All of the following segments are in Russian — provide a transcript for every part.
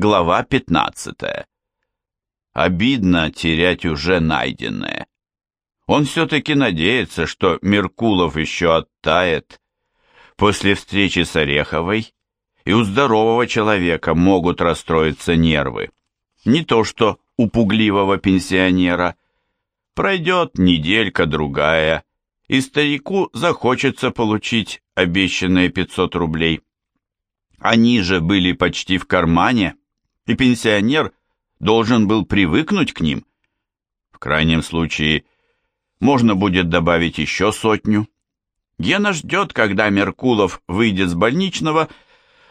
Глава 15. Обидно терять уже найденное. Он все-таки надеется, что Меркулов еще оттает. После встречи с Ореховой и у здорового человека могут расстроиться нервы. Не то что у пугливого пенсионера. Пройдет неделька-другая, и старику захочется получить обещанные 500 рублей. Они же были почти в кармане, и пенсионер должен был привыкнуть к ним. В крайнем случае, можно будет добавить еще сотню. Гена ждет, когда Меркулов выйдет с больничного,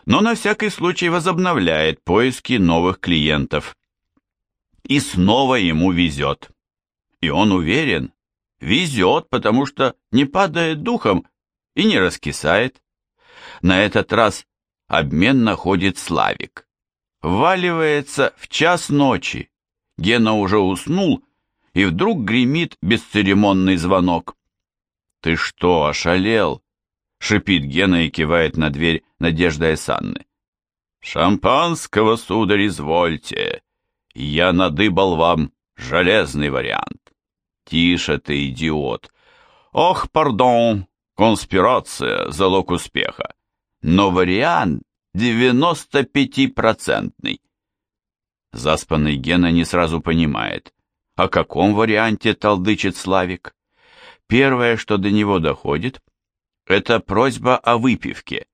но на всякий случай возобновляет поиски новых клиентов. И снова ему везет. И он уверен, везет, потому что не падает духом и не раскисает. На этот раз обмен находит Славик. Вваливается в час ночи. Гена уже уснул, и вдруг гремит бесцеремонный звонок. «Ты что, ошалел?» — шипит Гена и кивает на дверь Надежда Санны. «Шампанского, сударь, извольте. Я надыбал вам железный вариант». «Тише ты, идиот!» «Ох, пардон, конспирация, залог успеха. Но вариант 95-процентный. Заспанный Гена не сразу понимает, о каком варианте толдычит Славик. Первое, что до него доходит, это просьба о выпивке,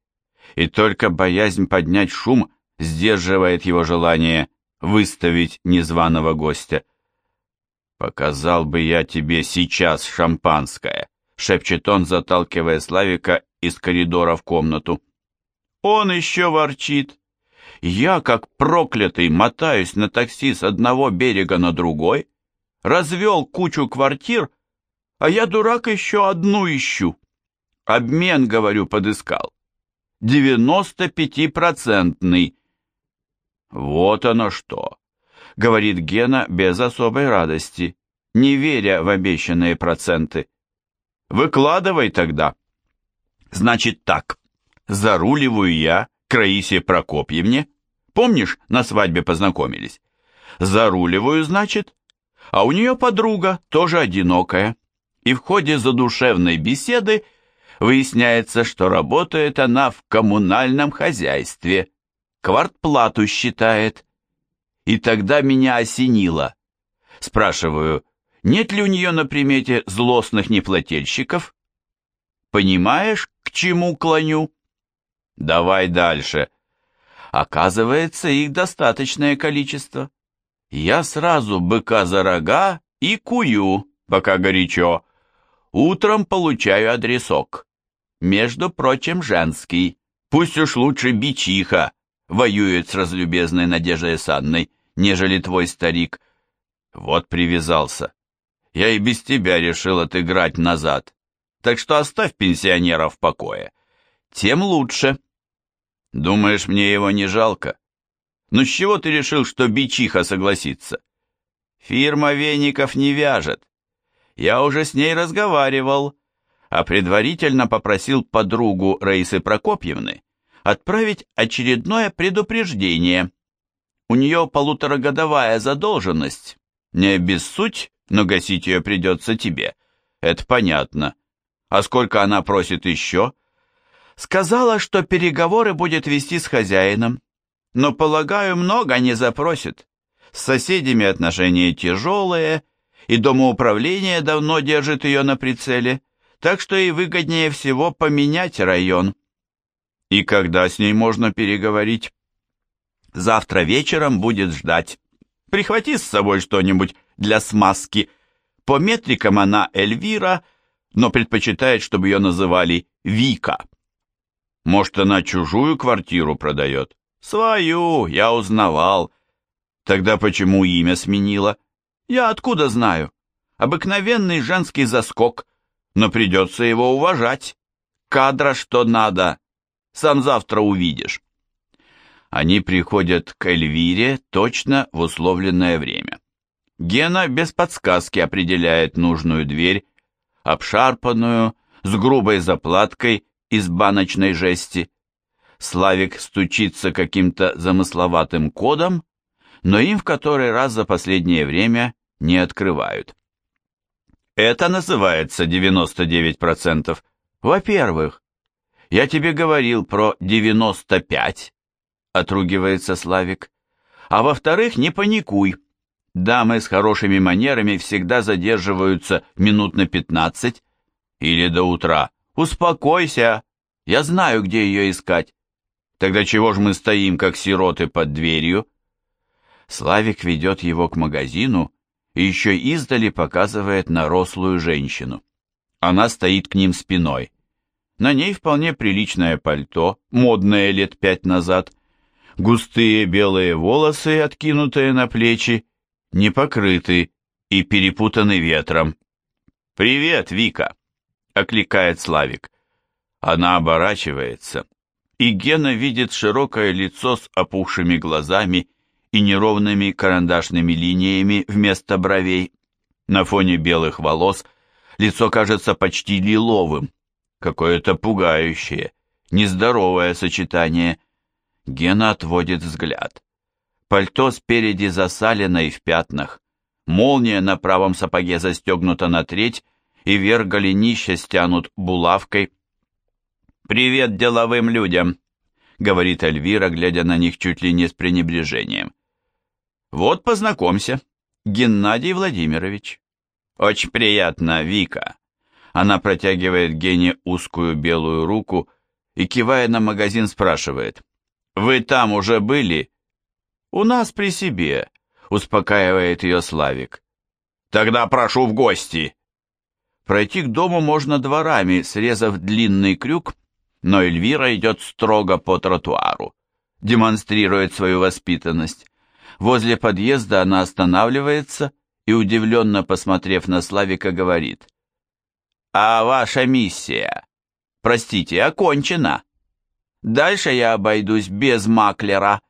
и только боязнь поднять шум сдерживает его желание выставить незваного гостя. «Показал бы я тебе сейчас шампанское», — шепчет он, заталкивая Славика из коридора в комнату. Он еще ворчит. Я, как проклятый, мотаюсь на такси с одного берега на другой, развел кучу квартир, а я, дурак, еще одну ищу. Обмен, говорю, подыскал. Девяносто пятипроцентный. Вот оно что, говорит Гена без особой радости, не веря в обещанные проценты. Выкладывай тогда. Значит так, заруливаю я к Раисе Прокопьевне. Помнишь, на свадьбе познакомились? Заруливаю, значит, а у нее подруга, тоже одинокая. И в ходе задушевной беседы выясняется, что работает она в коммунальном хозяйстве, квартплату считает. И тогда меня осенило. Спрашиваю, нет ли у нее на примете злостных неплательщиков? Понимаешь, к чему клоню? Давай дальше. Оказывается, их достаточное количество. Я сразу быка за рога и кую, пока горячо. Утром получаю адресок. Между прочим, женский. Пусть уж лучше бичиха воюет с разлюбезной Надеждой Санной, нежели твой старик. Вот привязался. Я и без тебя решил отыграть назад. Так что оставь пенсионера в покое тем лучше. Думаешь, мне его не жалко? Ну с чего ты решил, что бичиха согласится? Фирма веников не вяжет. Я уже с ней разговаривал, а предварительно попросил подругу Раисы Прокопьевны отправить очередное предупреждение. У нее полуторагодовая задолженность. Не обессудь, но гасить ее придется тебе. Это понятно. А сколько она просит еще? Сказала, что переговоры будет вести с хозяином, но, полагаю, много не запросит. С соседями отношения тяжелые, и домоуправление давно держит ее на прицеле, так что и выгоднее всего поменять район. И когда с ней можно переговорить? Завтра вечером будет ждать. Прихвати с собой что-нибудь для смазки. По метрикам она Эльвира, но предпочитает, чтобы ее называли Вика. Может, она чужую квартиру продает? Свою, я узнавал. Тогда почему имя сменила? Я откуда знаю? Обыкновенный женский заскок, но придется его уважать. Кадра что надо. Сам завтра увидишь. Они приходят к Эльвире точно в условленное время. Гена без подсказки определяет нужную дверь, обшарпанную, с грубой заплаткой из баночной жести. Славик стучится каким-то замысловатым кодом, но им в который раз за последнее время не открывают. Это называется 99%. Во-первых, я тебе говорил про 95, отругивается Славик. А во-вторых, не паникуй. Дамы с хорошими манерами всегда задерживаются минут на 15 или до утра. Успокойся, я знаю, где ее искать. Тогда чего ж мы стоим, как сироты под дверью? Славик ведет его к магазину и еще издали показывает на рослую женщину. Она стоит к ним спиной. На ней вполне приличное пальто, модное лет пять назад, густые белые волосы, откинутые на плечи, не покрыты и перепутаны ветром. «Привет, Вика!» — окликает Славик. Она оборачивается, и Гена видит широкое лицо с опухшими глазами и неровными карандашными линиями вместо бровей. На фоне белых волос лицо кажется почти лиловым, какое-то пугающее, нездоровое сочетание. Гена отводит взгляд. Пальто спереди засалено и в пятнах, молния на правом сапоге застегнута на треть, и верх голенища стянут булавкой. «Привет деловым людям!» — говорит Эльвира, глядя на них чуть ли не с пренебрежением. Вот познакомься, Геннадий Владимирович. Очень приятно, Вика. Она протягивает Гене узкую белую руку и, кивая на магазин, спрашивает. Вы там уже были? У нас при себе, успокаивает ее Славик. Тогда прошу в гости. Пройти к дому можно дворами, срезав длинный крюк, но Эльвира идет строго по тротуару, демонстрирует свою воспитанность. Возле подъезда она останавливается и, удивленно посмотрев на Славика, говорит. «А ваша миссия, простите, окончена. Дальше я обойдусь без маклера».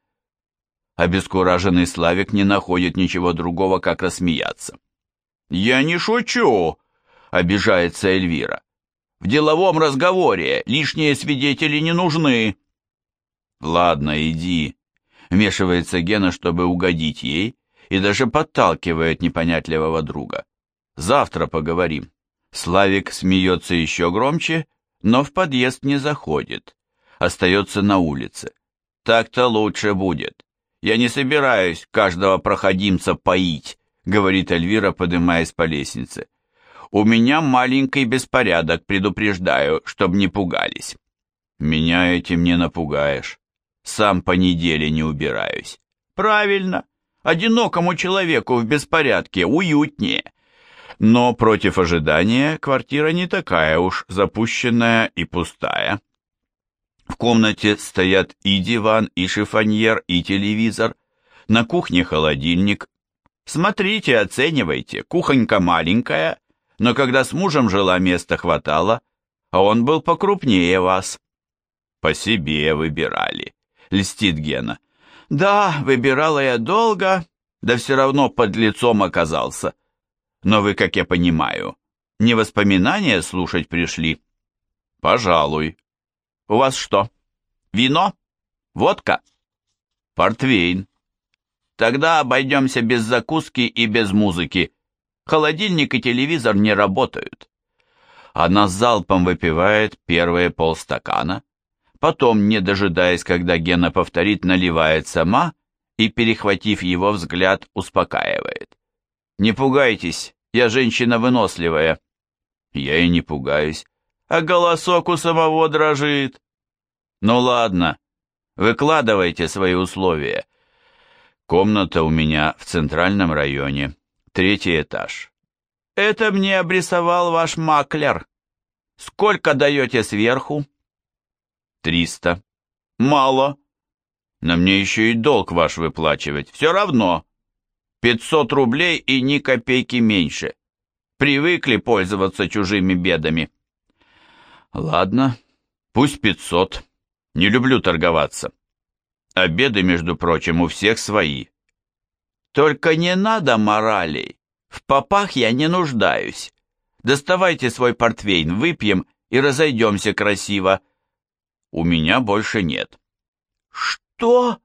Обескураженный Славик не находит ничего другого, как рассмеяться. «Я не шучу», — обижается Эльвира. «В деловом разговоре лишние свидетели не нужны». «Ладно, иди», Вмешивается Гена, чтобы угодить ей, и даже подталкивает непонятливого друга. «Завтра поговорим». Славик смеется еще громче, но в подъезд не заходит. Остается на улице. «Так-то лучше будет. Я не собираюсь каждого проходимца поить», говорит Эльвира, поднимаясь по лестнице. «У меня маленький беспорядок, предупреждаю, чтобы не пугались». «Меня этим не напугаешь». Сам по неделе не убираюсь. Правильно. Одинокому человеку в беспорядке уютнее. Но против ожидания квартира не такая уж запущенная и пустая. В комнате стоят и диван, и шифоньер, и телевизор. На кухне холодильник. Смотрите, оценивайте. Кухонька маленькая, но когда с мужем жила, места хватало, а он был покрупнее вас. По себе выбирали льстит Гена. Да, выбирала я долго, да все равно под лицом оказался. Но вы, как я понимаю, не воспоминания слушать пришли? Пожалуй. У вас что, вино? Водка? Портвейн. Тогда обойдемся без закуски и без музыки. Холодильник и телевизор не работают. Она залпом выпивает первые полстакана, Потом, не дожидаясь, когда Гена повторит, наливает сама и, перехватив его взгляд, успокаивает. «Не пугайтесь, я женщина выносливая». «Я и не пугаюсь, а голосок у самого дрожит». «Ну ладно, выкладывайте свои условия». «Комната у меня в центральном районе, третий этаж». «Это мне обрисовал ваш маклер. Сколько даете сверху?» Триста. Мало. На мне еще и долг ваш выплачивать. Все равно. Пятьсот рублей и ни копейки меньше. Привыкли пользоваться чужими бедами. Ладно, пусть пятьсот. Не люблю торговаться. Обеды, между прочим, у всех свои. Только не надо моралей. В попах я не нуждаюсь. Доставайте свой портвейн, выпьем и разойдемся красиво. У меня больше нет. «Что?»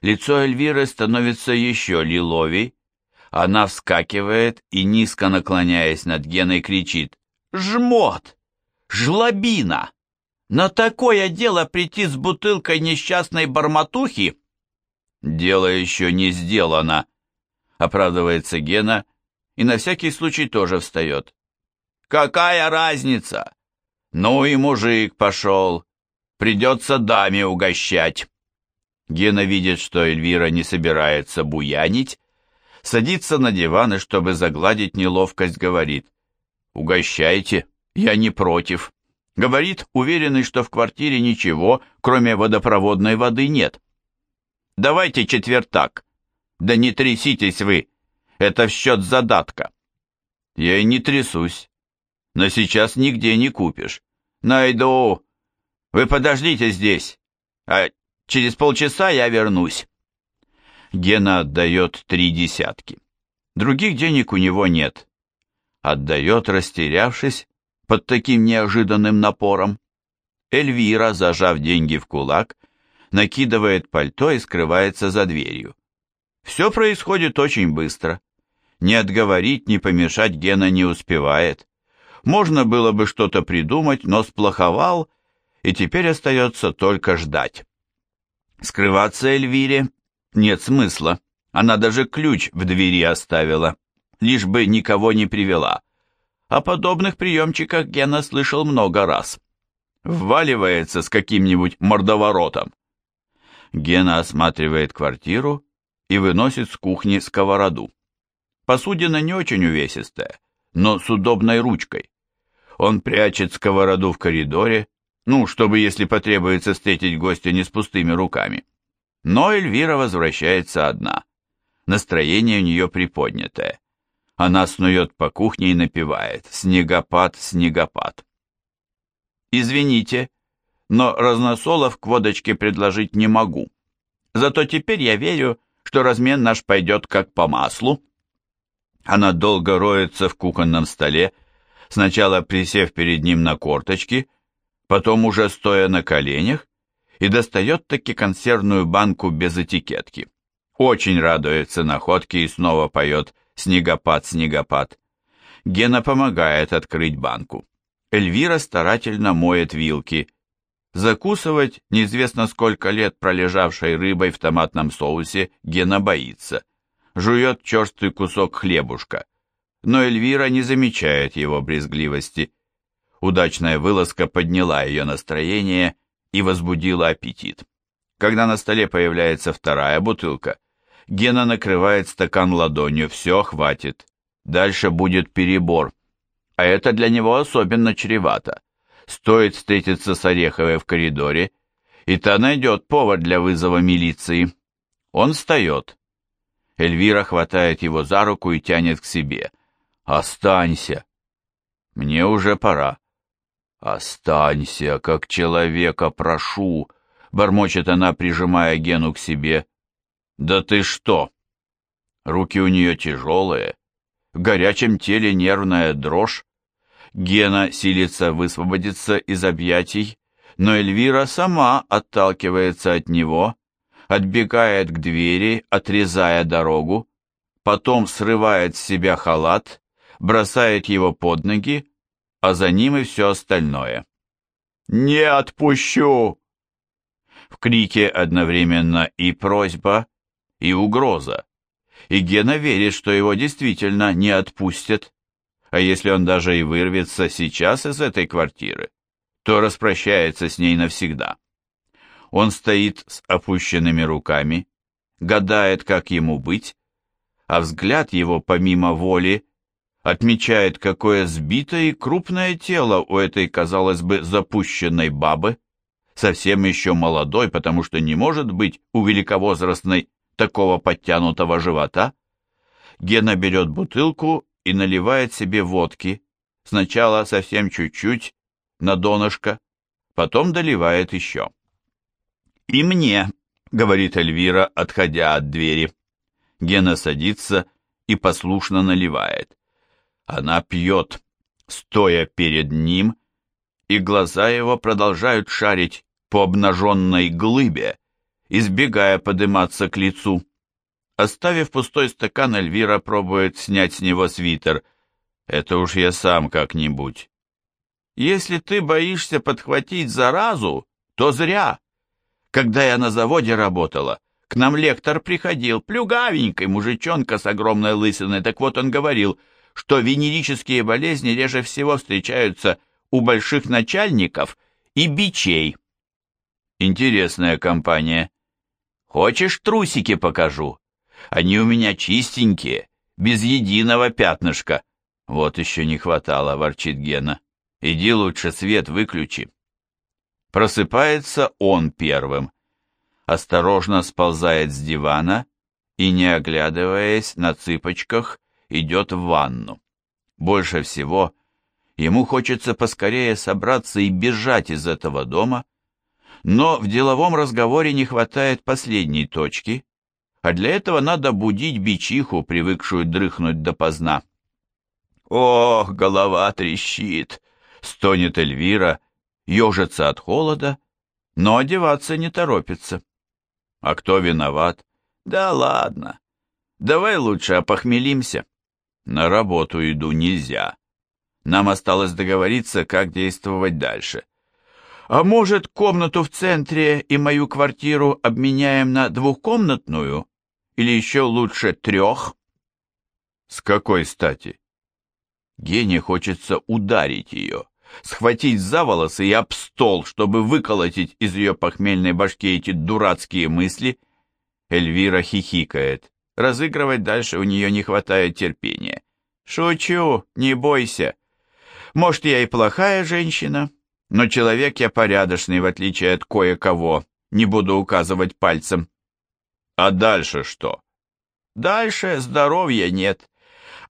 Лицо Эльвиры становится еще лиловей. Она вскакивает и, низко наклоняясь над Геной, кричит «Жмот! Жлобина! На такое дело прийти с бутылкой несчастной барматухи?» «Дело еще не сделано», — оправдывается Гена и на всякий случай тоже встает. «Какая разница? Ну и мужик пошел. Придется даме угощать». Гена видит, что Эльвира не собирается буянить, садится на диван и, чтобы загладить неловкость, говорит «Угощайте, я не против». Говорит, уверенный, что в квартире ничего, кроме водопроводной воды, нет. «Давайте четвертак». «Да не тряситесь вы, это в счет задатка». «Я и не трясусь, но сейчас нигде не купишь». «Найду. Вы подождите здесь, а Через полчаса я вернусь. Гена отдает три десятки. Других денег у него нет. Отдает, растерявшись, под таким неожиданным напором. Эльвира, зажав деньги в кулак, накидывает пальто и скрывается за дверью. Все происходит очень быстро. Не отговорить, не помешать Гена не успевает. Можно было бы что-то придумать, но сплоховал, и теперь остается только ждать. Скрываться Эльвире нет смысла. Она даже ключ в двери оставила, лишь бы никого не привела. О подобных приемчиках Гена слышал много раз. Вваливается с каким-нибудь мордоворотом. Гена осматривает квартиру и выносит с кухни сковороду. Посудина не очень увесистая, но с удобной ручкой. Он прячет сковороду в коридоре, ну, чтобы, если потребуется, встретить гостя не с пустыми руками. Но Эльвира возвращается одна. Настроение у нее приподнятое. Она снует по кухне и напевает «Снегопад, снегопад». «Извините, но разносолов к водочке предложить не могу. Зато теперь я верю, что размен наш пойдет как по маслу». Она долго роется в кухонном столе, сначала присев перед ним на корточки, потом уже стоя на коленях, и достает таки консервную банку без этикетки. Очень радуется находке и снова поет «Снегопад, снегопад». Гена помогает открыть банку. Эльвира старательно моет вилки. Закусывать неизвестно сколько лет пролежавшей рыбой в томатном соусе Гена боится. Жует черстый кусок хлебушка. Но Эльвира не замечает его брезгливости. Удачная вылазка подняла ее настроение и возбудила аппетит. Когда на столе появляется вторая бутылка, Гена накрывает стакан ладонью, все, хватит. Дальше будет перебор. А это для него особенно чревато. Стоит встретиться с Ореховой в коридоре, и та найдет повод для вызова милиции. Он встает. Эльвира хватает его за руку и тянет к себе. «Останься!» «Мне уже пора». «Останься, как человека прошу!» — бормочет она, прижимая Гену к себе. «Да ты что!» Руки у нее тяжелые, в горячем теле нервная дрожь. Гена силится высвободиться из объятий, но Эльвира сама отталкивается от него, отбегает к двери, отрезая дорогу, потом срывает с себя халат, бросает его под ноги, а за ним и все остальное. «Не отпущу!» В крике одновременно и просьба, и угроза. И Гена верит, что его действительно не отпустят. А если он даже и вырвется сейчас из этой квартиры, то распрощается с ней навсегда. Он стоит с опущенными руками, гадает, как ему быть, а взгляд его, помимо воли, отмечает, какое сбитое и крупное тело у этой, казалось бы, запущенной бабы, совсем еще молодой, потому что не может быть у великовозрастной такого подтянутого живота. Гена берет бутылку и наливает себе водки, сначала совсем чуть-чуть, на донышко, потом доливает еще. «И мне», — говорит Эльвира, отходя от двери. Гена садится и послушно наливает. Она пьет, стоя перед ним, и глаза его продолжают шарить по обнаженной глыбе, избегая подниматься к лицу. Оставив пустой стакан, Эльвира пробует снять с него свитер. Это уж я сам как-нибудь. Если ты боишься подхватить заразу, то зря. Когда я на заводе работала, к нам лектор приходил, плюгавенький мужичонка с огромной лысиной. Так вот он говорил, что венерические болезни реже всего встречаются у больших начальников и бичей. Интересная компания. Хочешь, трусики покажу? Они у меня чистенькие, без единого пятнышка. Вот еще не хватало, ворчит Гена. Иди лучше свет выключи. Просыпается он первым. Осторожно сползает с дивана и, не оглядываясь на цыпочках, идет в ванну. Больше всего ему хочется поскорее собраться и бежать из этого дома, но в деловом разговоре не хватает последней точки, а для этого надо будить бичиху, привыкшую дрыхнуть допоздна. «Ох, голова трещит!» — стонет Эльвира, ежится от холода, но одеваться не торопится. А кто виноват? Да ладно. Давай лучше опохмелимся. На работу иду нельзя. Нам осталось договориться, как действовать дальше. А может, комнату в центре и мою квартиру обменяем на двухкомнатную? Или еще лучше трех? С какой стати? Гене хочется ударить ее, схватить за волосы и об стол, чтобы выколотить из ее похмельной башки эти дурацкие мысли. Эльвира хихикает. Разыгрывать дальше у нее не хватает терпения. «Шучу, не бойся. Может, я и плохая женщина, но человек я порядочный, в отличие от кое-кого. Не буду указывать пальцем». «А дальше что?» «Дальше здоровья нет.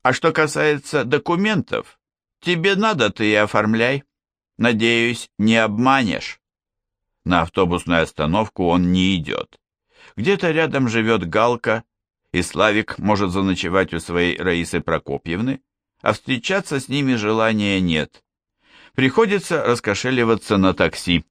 А что касается документов, тебе надо, ты и оформляй. Надеюсь, не обманешь». На автобусную остановку он не идет. Где-то рядом живет Галка, и Славик может заночевать у своей Раисы Прокопьевны, а встречаться с ними желания нет. Приходится раскошеливаться на такси.